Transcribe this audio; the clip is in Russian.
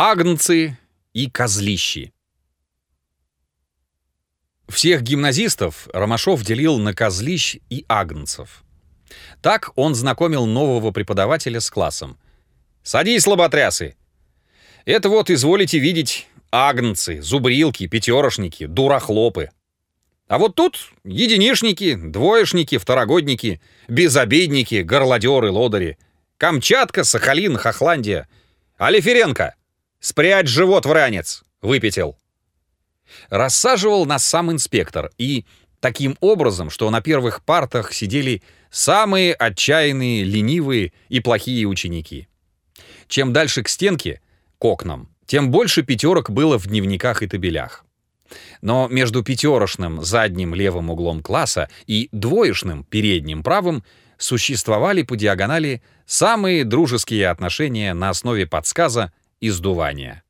Агнцы и козлищи. Всех гимназистов Ромашов делил на козлищ и агнцев. Так он знакомил нового преподавателя с классом. «Садись, лоботрясы! Это вот, изволите видеть, агнцы, зубрилки, пятерошники, дурахлопы. А вот тут единишники, двоечники, второгодники, безобедники, горлодеры, лодыри, Камчатка, Сахалин, Хохландия. Алиференко, спрячь живот в ранец, выпятил. Рассаживал нас сам инспектор, и таким образом, что на первых партах сидели самые отчаянные, ленивые и плохие ученики. Чем дальше к стенке, к окнам, тем больше пятерок было в дневниках и табелях. Но между пятерошным задним левым углом класса и двоечным передним правым существовали по диагонали самые дружеские отношения на основе подсказа и сдувания.